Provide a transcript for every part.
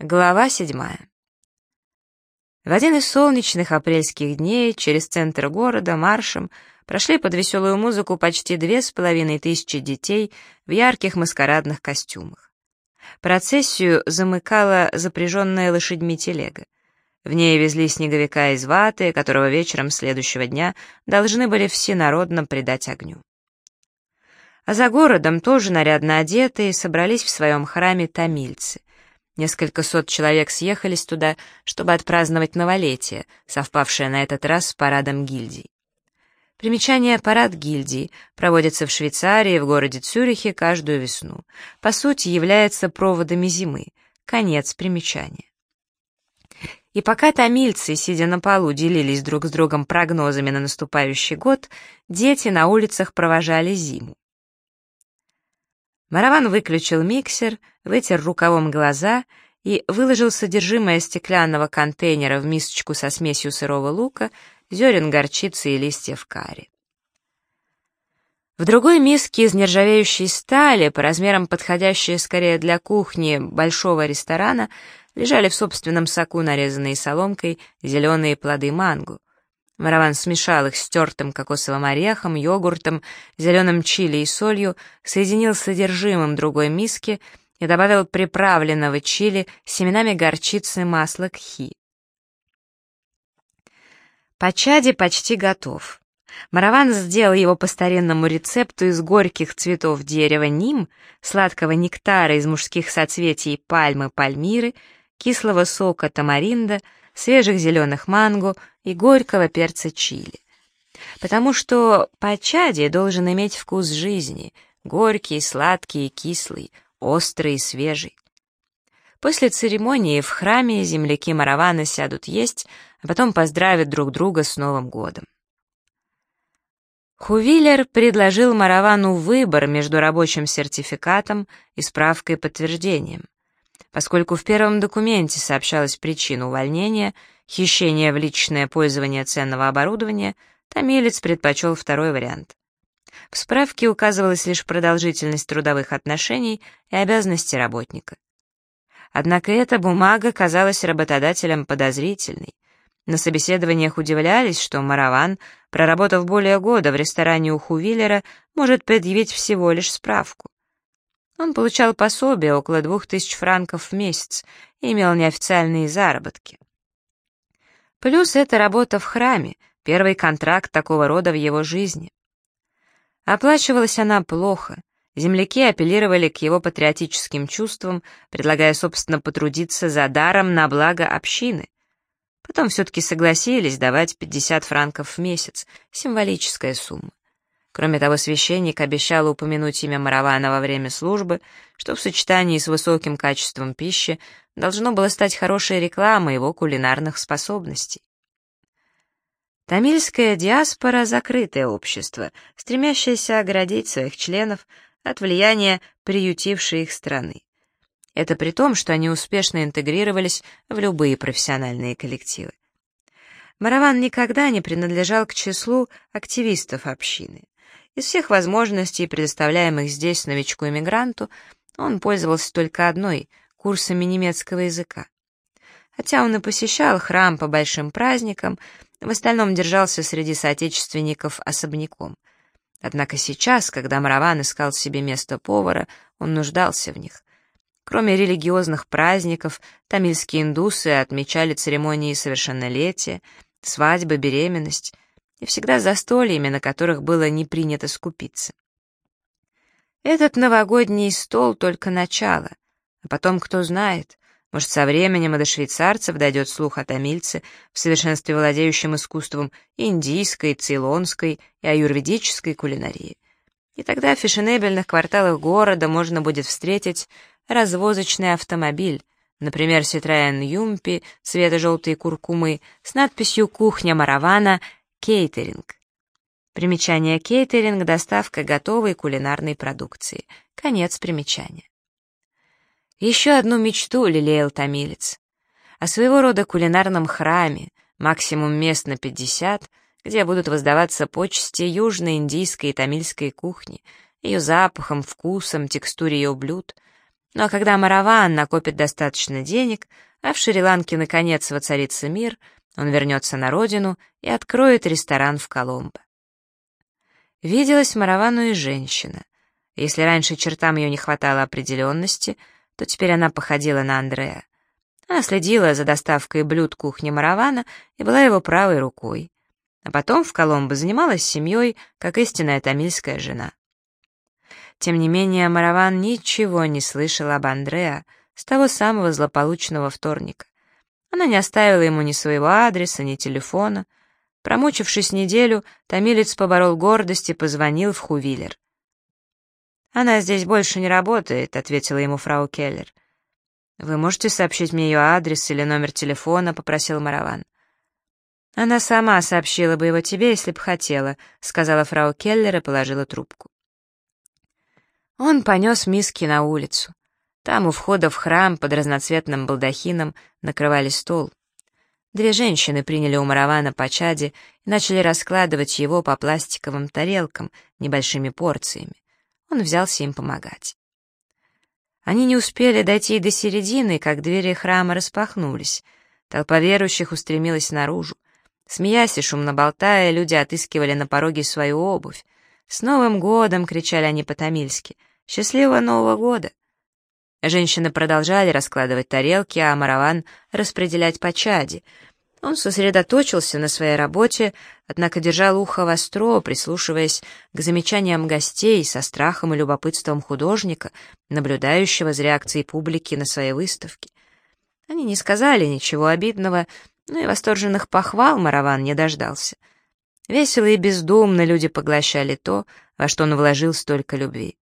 Глава седьмая. В один из солнечных апрельских дней через центр города маршем прошли под веселую музыку почти две с половиной тысячи детей в ярких маскарадных костюмах. Процессию замыкала запряженная лошадьми телега. В ней везли снеговика из ваты, которого вечером следующего дня должны были всенародно предать огню. А за городом, тоже нарядно одетые, собрались в своем храме тамильцы — Несколько сот человек съехались туда, чтобы отпраздновать новолетие, совпавшее на этот раз с парадом гильдий. Примечание «Парад гильдий» проводится в Швейцарии, в городе Цюрихе каждую весну. По сути, является проводами зимы. Конец примечания. И пока тамильцы, сидя на полу, делились друг с другом прогнозами на наступающий год, дети на улицах провожали зиму. Мараван выключил миксер, вытер рукавом глаза и выложил содержимое стеклянного контейнера в мисочку со смесью сырого лука, зерен горчицы и листьев карри. В другой миске из нержавеющей стали, по размерам подходящей скорее для кухни большого ресторана, лежали в собственном соку, нарезанные соломкой, зеленые плоды манго. Мараван смешал их с тертым кокосовым орехом, йогуртом, зеленым чили и солью, соединил с содержимым другой миски и добавил приправленного чили с семенами горчицы масла кхи. Пачади почти готов. Мараван сделал его по старинному рецепту из горьких цветов дерева ним, сладкого нектара из мужских соцветий пальмы пальмиры, кислого сока тамаринда, свежих зеленых манго и горького перца чили. Потому что пачади должен иметь вкус жизни, горький, сладкий и кислый, острый и свежий. После церемонии в храме земляки Маравана сядут есть, а потом поздравят друг друга с Новым годом. Хувиллер предложил Маравану выбор между рабочим сертификатом и справкой-подтверждением. Поскольку в первом документе сообщалась причина увольнения, хищение в личное пользование ценного оборудования, Томилец предпочел второй вариант. В справке указывалась лишь продолжительность трудовых отношений и обязанности работника. Однако эта бумага казалась работодателям подозрительной. На собеседованиях удивлялись, что Мараван, проработав более года в ресторане у Хувиллера, может предъявить всего лишь справку. Он получал пособие около двух тысяч франков в месяц и имел неофициальные заработки. Плюс это работа в храме, первый контракт такого рода в его жизни. Оплачивалась она плохо. Земляки апеллировали к его патриотическим чувствам, предлагая, собственно, потрудиться за даром на благо общины. Потом все-таки согласились давать 50 франков в месяц, символическая сумма. Кроме того, священник обещал упомянуть имя Маравана во время службы, что в сочетании с высоким качеством пищи должно было стать хорошей рекламой его кулинарных способностей. Тамильская диаспора — закрытое общество, стремящееся оградить своих членов от влияния приютившей их страны. Это при том, что они успешно интегрировались в любые профессиональные коллективы. Мараван никогда не принадлежал к числу активистов общины. Из всех возможностей, предоставляемых здесь новичку-иммигранту, он пользовался только одной — курсами немецкого языка. Хотя он и посещал храм по большим праздникам, в остальном держался среди соотечественников особняком. Однако сейчас, когда Мараван искал себе место повара, он нуждался в них. Кроме религиозных праздников, тамильские индусы отмечали церемонии совершеннолетия, свадьбы, беременность — и всегда застольями, на которых было не принято скупиться. Этот новогодний стол — только начало, а потом, кто знает, может, со временем и до швейцарцев дойдет слух о томильце, в совершенстве владеющем искусством индийской, цейлонской и аюрведической кулинарии. И тогда в фешенебельных кварталах города можно будет встретить развозочный автомобиль, например, Citroёn Юмпи цвета желтой куркумы с надписью «Кухня Маравана» Кейтеринг. Примечание кейтеринг — доставка готовой кулинарной продукции. Конец примечания. Еще одну мечту лелеял томилец. О своего рода кулинарном храме, максимум мест на 50, где будут воздаваться почести южной индийской и тамильской кухни, ее запахом, вкусом, текстуре ее блюд, Ну а когда Мараван накопит достаточно денег, а в Шри-Ланке наконец воцарится мир, он вернется на родину и откроет ресторан в Коломбо. Виделась Маравану и женщина. Если раньше чертам ее не хватало определенности, то теперь она походила на Андрея. Она следила за доставкой блюд кухни Маравана и была его правой рукой. А потом в Коломбо занималась семьей, как истинная тамильская жена. Тем не менее, Мараван ничего не слышал об Андреа с того самого злополучного вторника. Она не оставила ему ни своего адреса, ни телефона. Промучившись неделю, томилец поборол гордость и позвонил в Хувиллер. «Она здесь больше не работает», — ответила ему фрау Келлер. «Вы можете сообщить мне ее адрес или номер телефона?» — попросил Мараван. «Она сама сообщила бы его тебе, если б хотела», — сказала фрау Келлер и положила трубку. Он понес миски на улицу. Там у входа в храм под разноцветным балдахином накрывали стол. Две женщины приняли у Маравана по чаде и начали раскладывать его по пластиковым тарелкам небольшими порциями. Он взялся им помогать. Они не успели дойти до середины, как двери храма распахнулись. Толпа верующих устремилась наружу. Смеясь и шумно болтая, люди отыскивали на пороге свою обувь. «С Новым годом!» — кричали они по-тамильски. «Счастливого Нового года!» Женщины продолжали раскладывать тарелки, а Мараван — распределять по чади. Он сосредоточился на своей работе, однако держал ухо востро, прислушиваясь к замечаниям гостей со страхом и любопытством художника, наблюдающего за реакцией публики на своей выставке. Они не сказали ничего обидного, но и восторженных похвал Мараван не дождался — Весело и бездумно люди поглощали то, во что он вложил столько любви.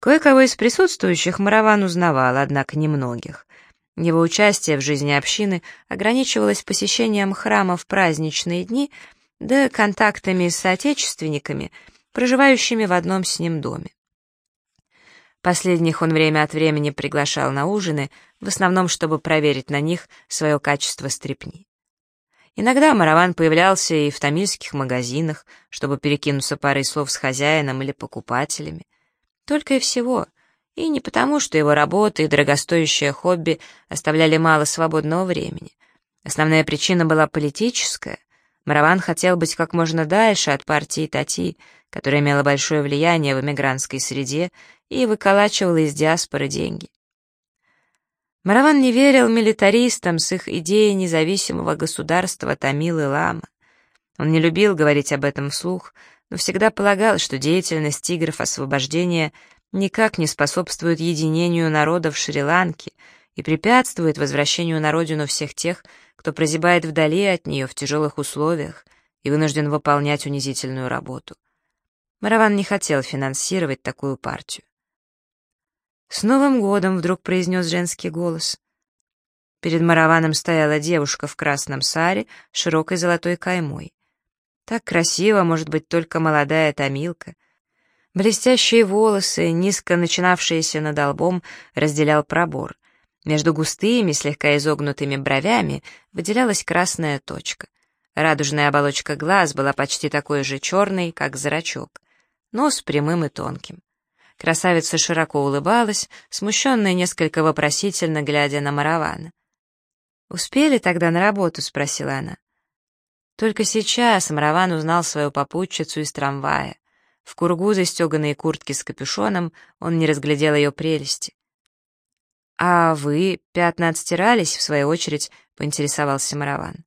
Кое-кого из присутствующих Мараван узнавал, однако немногих. Его участие в жизни общины ограничивалось посещением храма в праздничные дни, да контактами с соотечественниками, проживающими в одном с ним доме. Последних он время от времени приглашал на ужины, в основном чтобы проверить на них свое качество стрепни. Иногда Мараван появлялся и в тамильских магазинах, чтобы перекинуться парой слов с хозяином или покупателями. Только и всего. И не потому, что его работа и дорогостоящее хобби оставляли мало свободного времени. Основная причина была политическая. Мараван хотел быть как можно дальше от партии Тати, которая имела большое влияние в эмигрантской среде и выколачивала из диаспоры деньги. Мараван не верил милитаристам с их идеей независимого государства Тамил и Лама. Он не любил говорить об этом вслух, но всегда полагал, что деятельность тигров освобождения никак не способствует единению народов Шри-Ланки и препятствует возвращению на родину всех тех, кто прозябает вдали от нее в тяжелых условиях и вынужден выполнять унизительную работу. Мараван не хотел финансировать такую партию. «С Новым годом!» — вдруг произнес женский голос. Перед Мараваном стояла девушка в красном саре, широкой золотой каймой. Так красиво может быть только молодая томилка. Блестящие волосы, низко начинавшиеся над лбом, разделял пробор. Между густыми, слегка изогнутыми бровями выделялась красная точка. Радужная оболочка глаз была почти такой же черной, как зрачок. Нос прямым и тонким. Красавица широко улыбалась, смущенная несколько вопросительно, глядя на Маравана. «Успели тогда на работу?» — спросила она. Только сейчас Мараван узнал свою попутчицу из трамвая. В кургу застеганной куртке с капюшоном он не разглядел ее прелести. «А вы пятна отстирались?» — в свою очередь поинтересовался Мараван.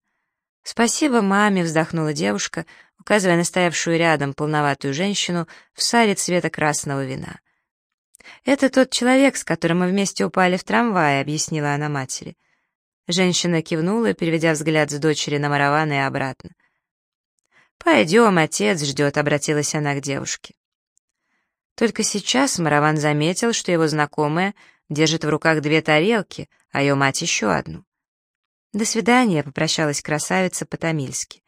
«Спасибо маме», — вздохнула девушка, указывая на стоявшую рядом полноватую женщину в саре цвета красного вина. «Это тот человек, с которым мы вместе упали в трамвае», — объяснила она матери. Женщина кивнула, переведя взгляд с дочери на Маравана и обратно. «Пойдем, отец ждет», — обратилась она к девушке. Только сейчас Мараван заметил, что его знакомая держит в руках две тарелки, а ее мать еще одну. «До свидания», — попрощалась красавица по-тамильски.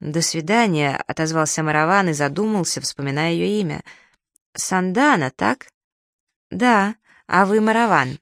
«До свидания», — отозвался Мараван и задумался, вспоминая ее имя. «Сандана, так?» «Да, а вы Мараван».